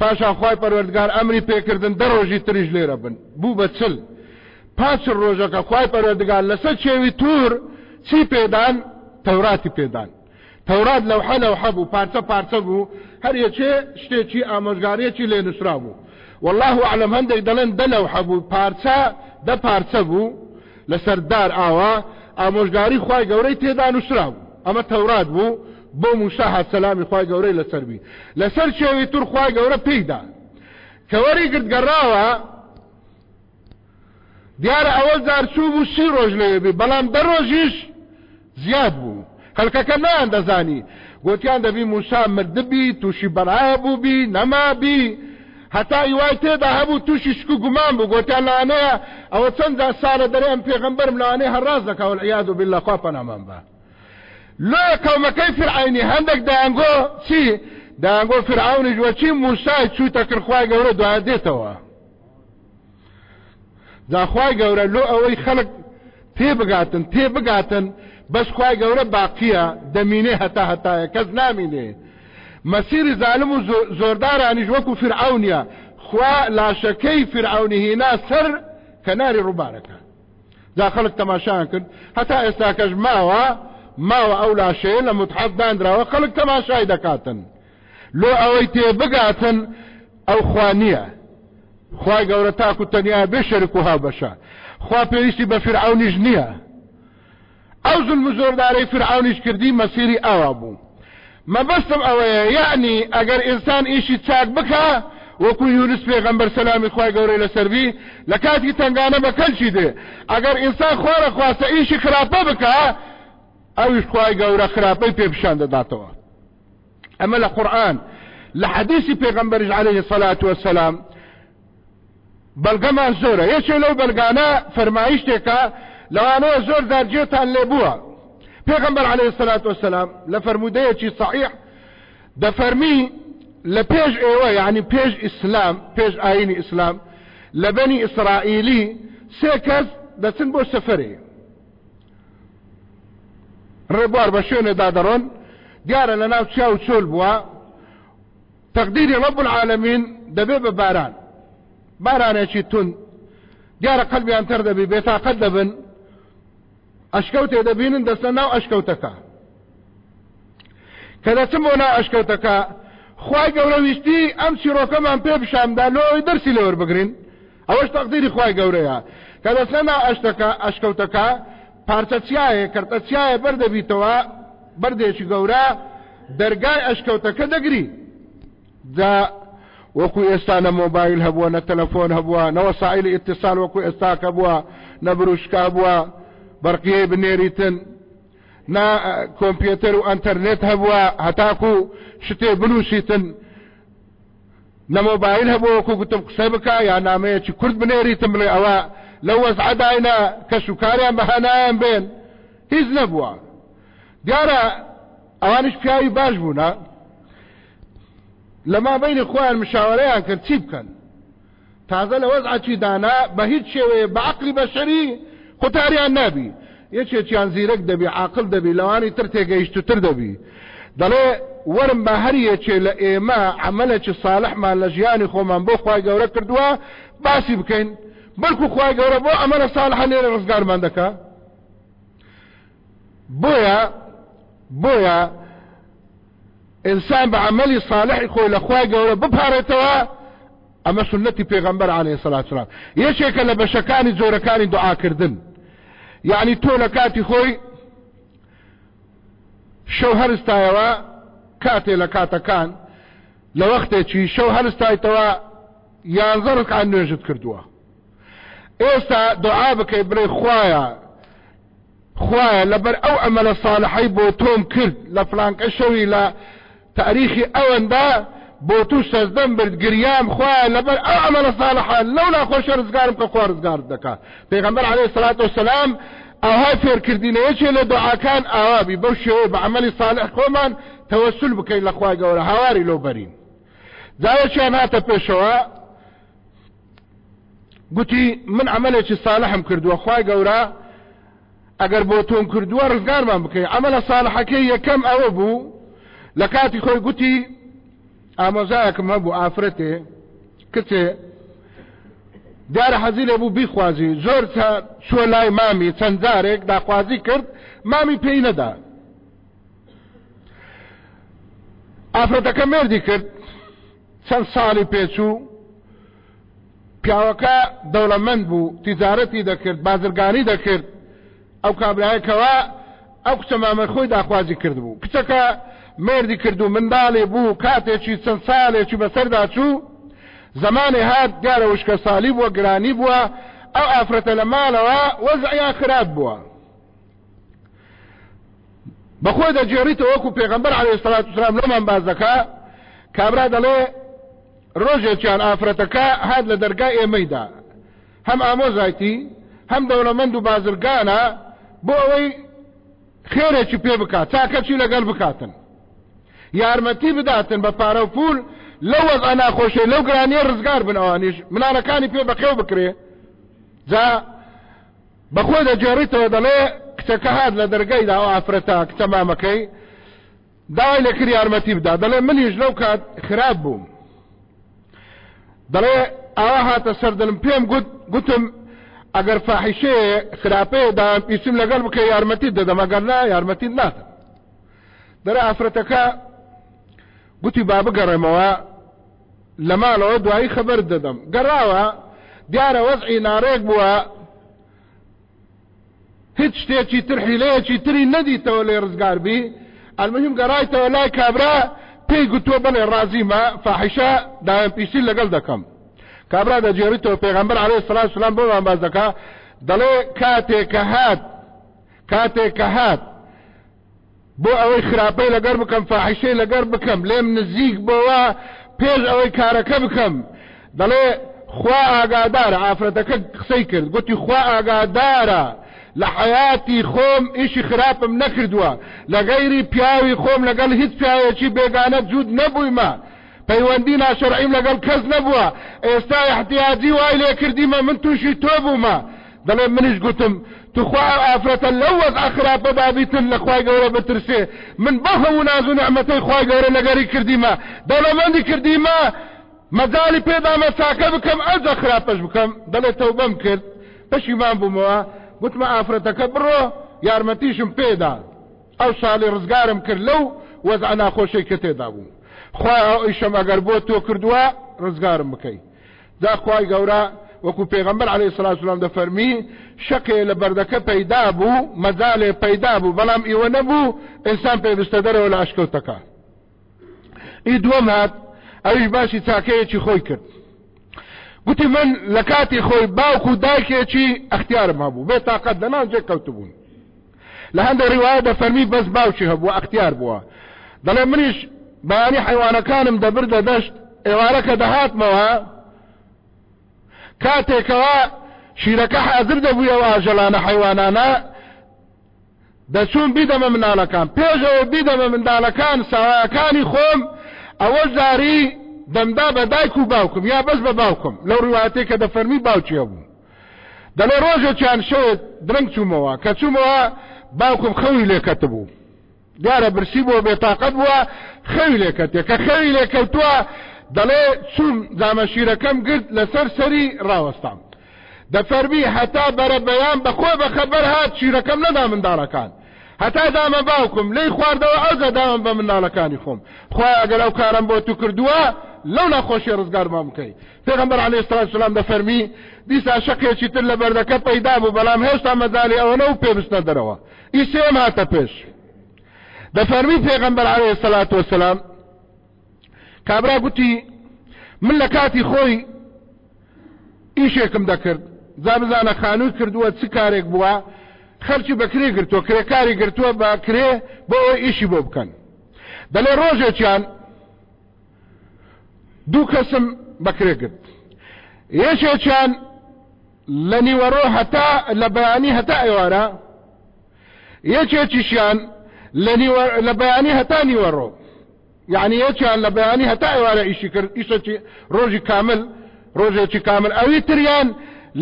پاشان خی پەروەردگار ئەمری پێکردن دە ڕۆژی تریش لێرە بن. بوو بە چل. پاچ ڕۆژەکە خی پەروەردگار لەسەر چێوی تور چی پێدان؟ تەوراتی پێدان. تەورات لەو حە لەو حەبوو پارچە پارچە بوو. هەر یەکێ شتێکی ئامۆژگارەکی لێ نووسرا بوو. والله عالم هەندێک دەڵێن دە لەو حەبوو پارچە دە پارچە بوو. لەسەر دار ئاوا ئامۆژگاری خی گەورەی تێدا نووسرا بوو. ئەمە تەورات بوو بۆ هات سەلامی خی گەورەی لەسەربی لەسەر شێوی تور خی گەورە پێیدا کەوەری گردگەڕاوە دیارە ئەوە زارچوو بوو سی ڕۆژ لێبی بەڵام دە ڕۆژیش زیاد بوو. خەلکەکە نان دەزانی. گوتیان دەبی موسا مردبی تووشی بەرایە بووبی نەمابی هەتا ئیوای تێدا هەبوو تووشی شک و گومان بوو گۆتیان لەوانەیە ئەوە چەنددا ساڵە دەرێ ئەم پێغمبەرم لەوانەیە هەڕاز دەکە والعیاذ بالله خوا پەنامان بە لۆ کەومەکەی فرعینی هەندێک دایانگۆ چی؟ دایانگۆ فرعونیش وە چی؟ موسای چووتە کردخوای گەورە دوای دێتەوە جاخوای گەورە لۆ ئەوەی خەڵک تێ بگاتن تێ بگاتن بەس خوای گەورە باقیە دەمینێ هەتا هەتایە کەس نامینێ مەسیری زالم و زۆردارانیش وەکو فرعونیە. خوا لاشەکەی فرعونی هینا سەر کەناری ڕووبارەکە. جا خەڵک تەماشایان کرد. هەتا ئێستاکەش ماوە ماوە ئەو لاشەیە لە متحەف دانراوە خەڵک تەماشای دەکاتن. لۆ ئەوەی تێ بگاتن ئەو خوانیە خوای گەورە تاکو تەنیا بێ شەرک و هاوبەشە خوا پێویستی بە فرعونیش نییە. ئەو زلم زۆردارەی فرعونیش کردی مەسیری ئاوا بوو. مەبەستم ئەوەیە یعنی ئەگەر ئینسان ئیشی چاک بکە وەکو یونس پێغەمبەر سەلامی خوای گەورەی لەسەروی لە کاتی تنگانە بە کەلچی دێ ئەگەر ئینسان خۆرە خواستە ئیشی خراپە بکە ئەویش خوای گەورە خراپەی پێپشان دەداتەوە ئەمە لە قورآن لە حەدیثی پێغەمبەرش عليه الصلاة والسلام بەڵگەمان زۆرە یەکێ لەو بەلگانە فەرمایشتێکە لەوانەیە زۆر دارجێتان لێ بووە پێغمبەر عليه الصلاة والسلام لە فرمودەیەکی صحیح دەفەرمی لە پێش ئێوە یعنی پێش ئیسلام پێش ئاینی ئیسلام لە بەنی ئیسرائیلی سێ کەس دەچن بۆ سەفەرێ ڕێبوار بە شوێنێدا دەڕۆن دیارە لە ناو چیا و چۆل بووە تەقدیری رب العالمین دەبێ بە باران. بارانێکی تون. دیارە قەلبیان تەر دەبی بێتاقەت دەبن ئەشکەوتێ دەبینن دەستە ناو ئەشکەوتەکە. کە دەچم بۆ ناو ئەشکەوتەکە خی گەورە ویستی ئەم چیرۆکەمان پێ بشامدا لۆی دەرسی لەوە بگرین. ئەوەش تەقدیری خی گەورەیە. کە دەستە ناو ئەشتەکە ئەشکەوتەکە پارچەچایە کەرتەچایە بەردەبیتەوە بەردێکی گەورە دەرگای ئەشکەوتەکە دەگری. دا وەکو ئێستا نە مۆبایل هەبووە نە تەلەفۆن هەبووە نەوە سائلی ئتصال وەکو ئێستاکە بووە نەبروشکا بووە. بەرقیە بنێریتن نا کۆمپیوتەر و ئەتەرنێت هەبووە هەتاکو شتێ بنووسیتن نەمۆبایل هەبوو وەکو گوتم قسە بکە یا نامەیەکی کورد بنێریتم بڵێ. ئەوە لەو وەزعداینا کەس و کاریان بەهانایان بێن. هیچ نەبووە. دیارە ئەوانش پیاوی باش بوونە لەما بینی خۆیان مشاوەرەیان کرد چی بکەن؟ تازە لە وەزعکی دانا بە هیچ شێوەیە بە عقلی بەشەری قوتاریان نابی. یەکێکیان زیرەک دەبی عاقل دەبی لەوانی تر تێگەیشتتر دەبی دەڵێ وەرم بە هەریەکێ لە ئێمە عملێکی ساڵحمان لە ژیانی خۆمان بۆ خی گەورە کردووە باسی بکەین. بەڵکو خی گەورە بۆ ئەمەە ساڵح لێرە ڕزگارمان دەکە بۆیە بۆیە ئینسان بە عملی صالحی خۆی لە خی گەورە بپارێتەوە ئەمە سنەتی پێغمبەر عليه سلات سلام یەکێکە لە بەشەکانی جۆرەکانی دوعاکردن یعنی تۆ لە کاتی خۆی شەو هەرستایەوە کاتێ لە کاتەکان لە وەختێکی شەو هەرستایتەوە یانزە ڕکان نوێژت کردووە ئێستا دوعا بکەی بڵێ خوایە خوایە لەبەر ئەو ئەمەلە ساڵحەی بۆ تۆم کرد لە فلانکە شەوی لە تاریخی ئەوەندا بۆ تو سەزدەم برد گریام خوایە لەبەر ئەو ئەمەلە ساڵحە لەو ناخۆشە ڕزگارم کە خوا ڕزگار دەکات پێغەمبەر عەلەیهی سەلات وسەلام ئەوها فێرکردینەیەکێ لە دوعاکان ئاوابی بەو شێوەیە بە عملی صالح خۆمان تەوەسل بکەین لە خوای گەورە هاواری لۆ بەرین. جاوەچیان هاتە پێشەوە؟ گوتی من عملێکی ساڵحم کردووە خوای گەورە ئەگەر بۆ تۆم کردووە ڕزگارمان بکەین. عملە ساڵحەکەی یەکەم ئەوە بوو لە کاتی خۆی گوتی ئامۆزایەکم هەبوو ئافرەتێ کچێ دیارە حەزی لێ بوو بیخوازی زۆر چۆ لای مامی چەند جارێک داخوازی کرد مامی پێی نەدا. ئافرەتەکە مردی کرد چەند ساڵی پێچوو پیاوەکە دەوڵەمەند بوو تیجارەتی دەکرد بازرگانی دەکرد ئەو کابراایەکەوە ئەو کچە مامە خۆی داخوازی کرد بوو. کچەکە مردی کرد و منداڵێ بوو کاتێکی چەند ساڵێکی بەسەردا چوو زمانی هات دیارە وشکە سالی بووە گرانی بووە. ئەو ئافرەتە لە ماڵەوە وەزعیان خراپ بووە. بەخۆی دەجێڕیتەوە وەکو پێغمبەر عليه سلات وسلام لەمان باز دەکا کابرا دەڵێ ڕۆژێکیان ئافرەتەکە هات لە دەرگای ئێمەیدا. هەم ئامۆزایتی هەم دەوڵەمەند و بازرگانە بۆ ئەوەی خێرێکی پێ بکات چاکەچی لەگەڵ بکاتن. یارمەتی بداتن بە پارە و پول لەو وەز ناخۆشی لەو گرانیە ڕزگار بن ئەوانیش. منانەکانی پێ بەقێو بکرێ. جا بەخۆی دەجێڕیتەوە دەڵێ کچەکە هات لە دەرگەیدا ئەو ئافرەتا کچە مامەکەی. داوای لەکر یارمەتی بدا. دەڵێ منیش لەو کات خراپ بووم. دەڵێ ئاوا هاتە سەردنم پێم گوت گوتم ئەگەر فاحیشەیە خراپەیە دام پیسم لەگەڵ بکە یارمەتی دەدەم ئەگەر نا یارمەتی ناتم. دەرە ئافرەتەکە گوتی با بگەڕێمەوە لە ماڵەوە دوایی خەبەر دەدەم گەڕاوە دیارە وەزعی ناڕێک بووە هیچ شتێکی تر حیلەیەکی تری نەدیتەوە لێ ڕزگاربی ئەلمهم گەڕایتەوە لای کابرا پێی گوتووە بڵێ ڕازیمە فاحیشە داوێن پیسی لەگەڵ دەکەم. کابرا دەجێڕیتەوە پێغەمبەر عەلەیهی سەلام سلام بۆمان باز دەکا دەڵێ کاتێک کە هات کاتێک کە هات. بۆ ئەوەی خراپەی لەگەر بکەم فاحیشەی لەگەر بکەم لێم نزیک بۆەوە پێش ئەوەی کارەکە بکەم. دەڵێ خوا ئاگادارە ئافرەتەکە قسەی کرد. گوتی خوا ئاگادارە. لە حیاتی خۆم ئیشی خراپم نەکردووە. لە گەیری پیاوی خۆم لەگەڵ هیچ پیاوێکی بێگانە جوود نەبوویمە. پەیوەندی ناشەرعیم لەگەڵ کەس نەبووە. ئێستا احتیاجی وای لێ کردیمە من تووشی تۆ بوومە. دەڵێ منیش گوتم تخوا ئافرەتە لەو وەز خراپە بابیتن لە خوای گەورە من بە هەموو ناز و نعمەتەی خوای گەورە لەگەری کردیمە دەوڵەمەندی کردیمە مەجای پێدامە چاکە بکەم ئەجە خراپەش بکەم دەڵێت تەوبەم کرد. پەشیمان بوومەوە گوتمە ئافرەتەکە بڕۆ یارمەتیشم پێدا ئەو ساڵی ڕزگارم کرد لەو وەزع ناخۆشەی کە تێدا بوو خوا ئەو ئیشەم ئەگەر بۆ تۆ کردووە ڕزگارم بکەیت دا خوای گەورە وەکو پێغمبەر الصلاة والسلام دەفەرمی شەکێ لە بەردەکە پەیدا بوو مەجالێ پەیدا بوو بەڵام ئیوە نەبوو ئینسان پێویستە دەرەوە لە ئاشکەوتەکە ئی دووەم هات ئەویش باسی چاکەیەکی خۆی کرد. گوتی من لە کاتی خۆی باوکو و دایکێکی ئەختیارم هەبوو بێ تااقەت لەناو جێ کەوتبوون لە هەندە ڕیواە دەفەرمی بەس باوکی هەبووە ئەختیار بووە دەڵێ منیش بەیانی حیوانەکانم دەبردە دەشت ئێوارەکە دەهاتمەوە کاتێکەوە شیرەکە حازر دەبوویەوە ئاژەلانە حیوانانە دەچوون بیدەمە مناڵەکان. پێشەوە بیدەمە منداڵەکان ساوایەکانی خۆم ئەوە زاری دەمدا بە دایک و باوکم یا بەس بە باوکم. لەو ڕواتێ کە دەفەرمی باوچیە بوو. دەڵێ ڕۆژێکیان شەوێت درنگ چوومەوە. کە چوومەوە باوکم خەوی لێکەت بوو. دیارە برسی بۆ بێتاقەت بووە خەوی لێکەتێ. کە خەوی لێکەوتووە دەڵێ چوم زامەشیرەکەم گرت لەسەر سەری ڕاوەستان. دەفەرمی هەتا بەرە بەیان بەخۆ بە خەبەر هات شیرەکەم نەدا منداڵەکان هەتا دامە باوکم لی خواردەوە ئەوزە دامە بە مناڵەکانی خۆم. خوا ئەگەر ئەو کارم بۆ تو کردووە لەو ناخۆشی ڕزگار ما بکەی. پێغمبەر علیه الصلاة والسلام دەفەرمی دیسا شەقێکی تر لە بەردەکە پەیدا بوو بەڵام هێشتا مەزالی ئەوە نە و پێبستە دەرەوە. ئیسێم هاتە پێش. دەفەرمی پێغمبەر علیه الصلاة والسلام کابرا گوتی من لە کاتی خۆی ئیشێکم دەکرد. جا بزانە خانووی کردووە چ کارێک بووە؟ خەرچی بەکرێ گرتووە کرێکاری گرتووە بە کرێ بۆ ئەوە ئیشی بۆ بکەن. دەڵێ ڕۆژێکیان دوو کەسم بەکرێ گرت. یەکێکیان لە نیوەڕۆ هەتا لە بەیانی هەتا ئێوارە یەکێکیشیان لە بەیانی هەتا نیوەڕۆ. يعني یەکیان لە بەیانی هەتا ئێوارە ئیشی کرد ئیشەکی ڕۆژی کامل ڕۆژێکی کامل. ئەوی تریان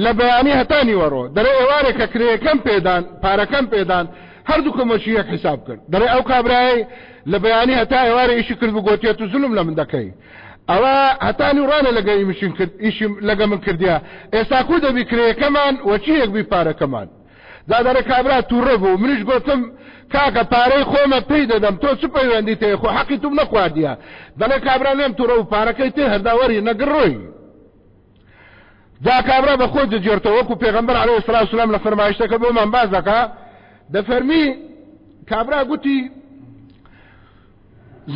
لە بەیانی هەتانی وەڕۆ دەرێ ئێوارێکە کرێەکەم پێدان پارەکەم پێدان هەردوو کۆمەچی یەک حساب کرد. دەرێ ئەو کابرای لە بەیانی هەتا ئێوارە ئیشی کرد بگوتێت و زلم لە من دەکەی. ئەوە هەتانی ڕانە لەگەی مشین کرد ئیشی لەگە من کردیا ئێستا کو دەبی کرێەکەمان وەچیەک بی پارەکەمان. دادارە کابرا تووڕە بوو منیش گوتم کاکە پارەی خۆمە پێی دەدەم تۆ چ پەیوەندی تێ خۆ حەقی توم نەخواردیە دەڵێ کابرا لێم تووڕە و پارەکەی تێ هەرداوەری نەگڕۆی جا کابرا بە خۆ دەجێرتەوە وەکو پێغمبەر عليه الصلاة والسلام لە فەرمایشتەکە بۆمان باز دەکا دەفەرمی کابرا گوتی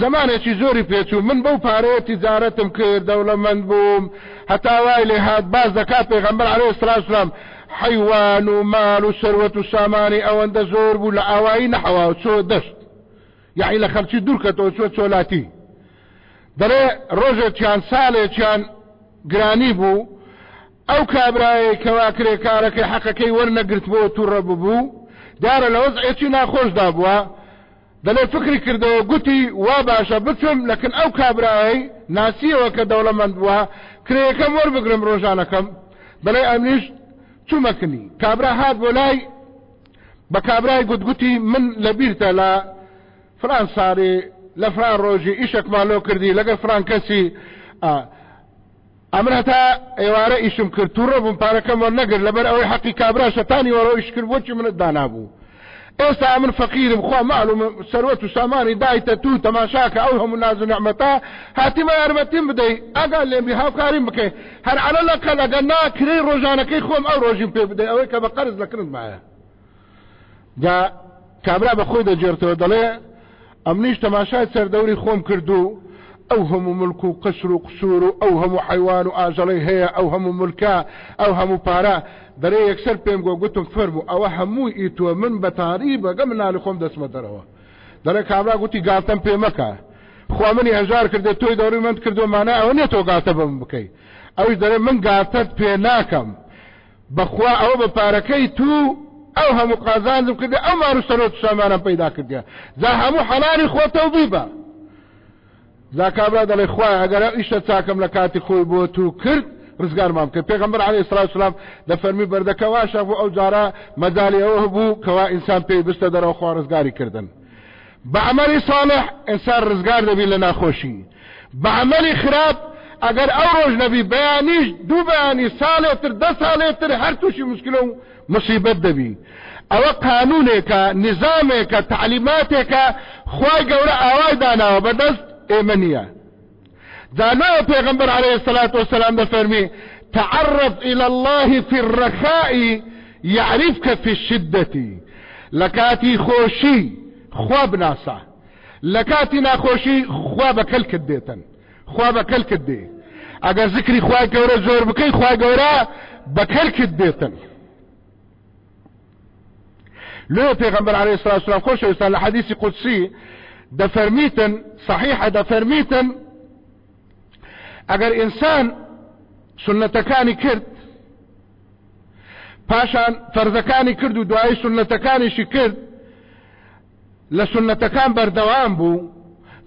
زمانێکی زۆری پێچوو من بەو پارەیە تیجارەتم کرد دەوڵەمەند بووم هەتا وای لێ هات باز دەکات پێغمبەر عليه الصلاة والسلام حیوان و مال و سەروەت و سامانی ئەوەندە زۆر بوو لە ئاوایی نەحەوا چۆ دەست. یعنی لە خەرچی دوورکەتەوە چۆ چۆلاتی. دەڵێ ڕۆژێکیان ساڵێکیان گرانی بوو ئەو کابرایە کەوا کرێ کارەکەی حەقەکەی وەرنەگرت بۆ تووڕە ببوو دارە لە وەزعێکی ناخۆشدا بووە. دەڵێ فکری کردەوە گوتی وا باشە بچم لەکن ئەو کابرایی ناسیەوە کە دەوڵەمەند بووە کرێەکەم وەربگرم ڕۆژانەکەم. دەڵێ ئەمنیش چوومەکنی کابرا هات بۆ لای بە کابرای گوتگوتی من لە فران ساڵی لە فران ڕۆژی ئیشێکمانۆ کردی لەگە فران کەسی ئەمن هەتا ئێوارە ئیشم کرد تووڕە بووم پارەکەم وە نەگر لەبەر ئەوەی حەقی کابرا شەتانی وەرە ئیش کرد بۆچی منت دانابوو ئێستا من فەقیرم خوا معلوم سەروەت و سامانی دایتە تو تەماشاکە ئەو هەموو ناز و نعمەتا هاتیمە یارمەتیم بدەی ئەگەر لێمی هاوکاریم بکەی هەر عەلە لەکە لەگە ناکرێ ڕۆژانەکەی خۆم ئەو ڕۆژیم پێ بدەی ئەوەی کە بە قەرز لەکرد مایە جا کابرا بە خۆی دەجێرتەوە دەڵێ ئەمنیش تەماشای سەردەوری خۆم کردو ئەو هەموو ملک و قسر و قسوور و ئەو هەموو حیوان و ئاژەڵی هەیە ئەو هەموو ملکە ئەو هەموو پارە دەرێ یەکسەر پێم گۆ گوتم فەرمو ئەوە هەمووی ئیتووە من بەتاری بەگە منالی خۆم دەسمە دەرەوە. دەرێ کابرا گوتی گاتەم پێ مەکە. خوا منی هەژار کردێت تۆی دەوری من کردو مانە ئەوە نیە تۆ گاتە بم بکەی. ئەوش دەرێ من گاتەت پێ ناکەم. بەخوا ئەوە بە پارەکەی تو ئەو هەموو قازانم کردی ئەو ماروسەرۆت سامانم پیدا کردیا جا هەموو حەلانی خۆتەوە بیبە زاکابرا دەڵێ خوای ئەگەر ئیشە چاکەم لە کاتی خۆی بۆ تو کرد ڕزگارمان کرد پێغمبەر الصلاة والسلام دە فەرمی بەردەکەواشە بۆ ئەو جارە مەدالی ئەوە بوو کەوا ئینسان پێی بستە دەرەوە خوا ڕزگاری کردن. بەعمەلی صالح ئینسان ڕزگار دەبی لە ناخۆشی بەعمەلی خراپ ئەگەر ئەو ڕۆژ نەبی بەیانیش دوو بەیانی ساڵێتر دە ساڵێتر هەر تووشی مشکلە و مصیبەت دەبی ئەوە قانونێکە نظامێکە تعلیماتێکە خوای گەورە ئاوای داناوە بەدەست ئێمە نییە دانا پیغمبر عليه الصلاة والسلام بفرمي تعرف إلى الله في الرخاء يعرفك في الشدة. لكاتي خوشي خواب ناسا لكاتي ناخوشي خواب كلك ديتن خواب كلك دي اگر ذكري خواه قورا زور بكي خواه قورا بكلك ديتن لو پیغمبر عليه الصلاة والسلام خوش يستان لحديث قدسي دفرميتن صحيحة دفرميتن ئەگەر ئینسان سنەتەکانی کرد پاشان فەرزەکانی کرد و دوای سنەتەکانیشی کرد لە سنەتەکان بەردەوام بوو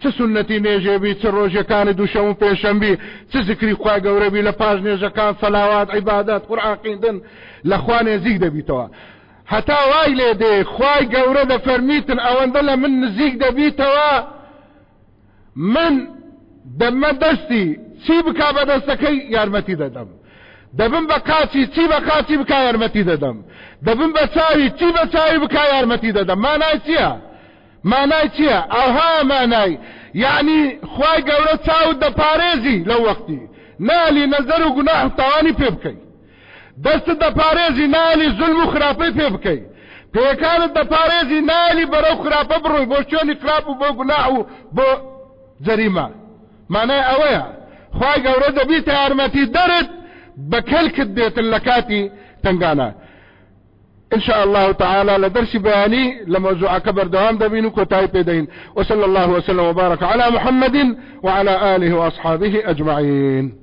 چ سنەتی نێژێبی چ ڕۆژەکانی دووشەم و پێشەمبی چ زکری خوا گەورەبی لە پاش نێژەکان سەلاوات عیبادات قورعاقیندن لە خوا نێزیک دەبیتەوە هەتا وای لێ دێ خوای گەورە دەفەرمیتن ئەوەندە لە من نزیک دەبیتەوە من دەمە دەستی چی بک بە دەستەکەی یارمەتی دەدەم؟ دەبم بە کاچی چی بە کاچی بک یارمەتی دەدەم؟ دەبم بە چاوی چی بە چاوی بک یارمەتی دەدەم؟ مانای چییە؟ مانای چییە؟ ئەوها مانای. یعنی خی گەورە چاوت دەپارێزی لەو وەختی. نالی نەزەر و گوناح تاوانی پێ بکەی. دەستت دەپارێزی نالی زلم و خراپەی پێ بکەی. پێکانت دەپارێزی نالی بەرەو خراپە بڕۆی بۆ چۆنی خراپ و بۆ گوناح و بۆ جەریمە. مانای ئەوەیە. خی گەورە دەبیت یارمەتی دەرت بە کەلکت دێتن لە کاتی تنگانە. إن شاء الله تعالى لدرس بياني لموضوع كبر دوام دبين كتاي بيدين وصلى الله وسلم وبارك على محمد وعلى آله وأصحابه أجمعين